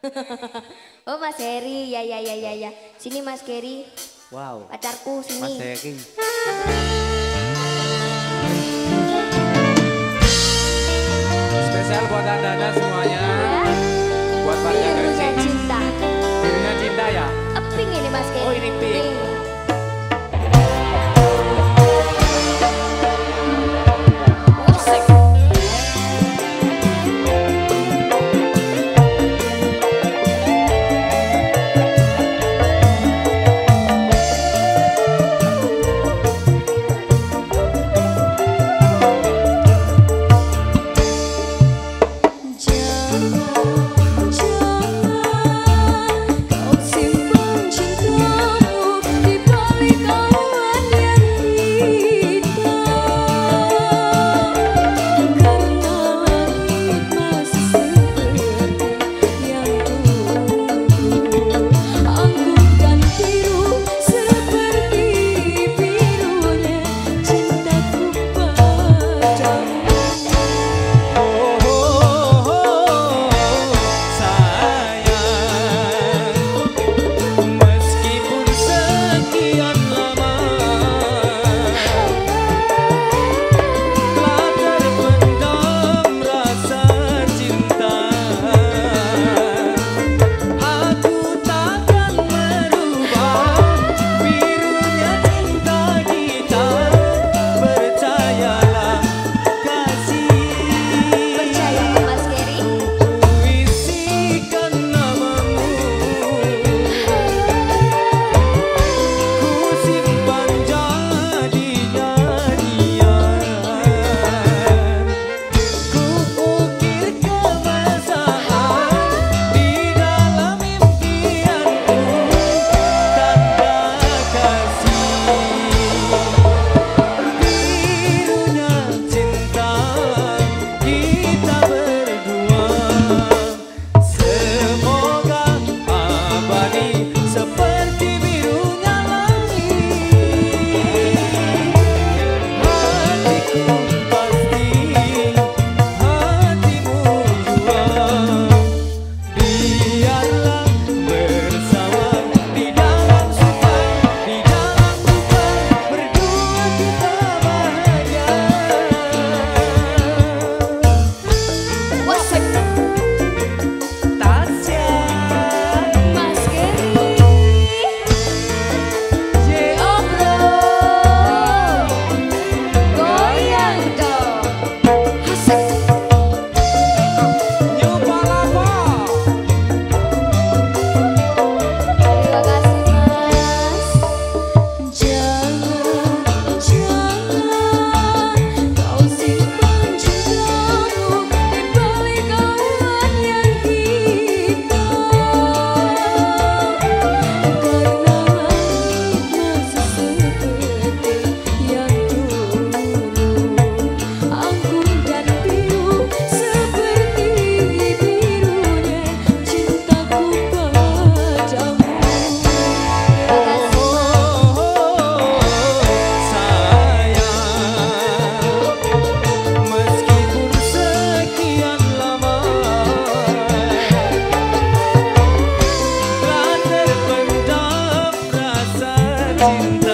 oh Mas Heri, ya ya ya ya ya. Sini Mas Heri. Wow. Pacarku sini. Mas Heri. Spesial buat anda semuanya. cinta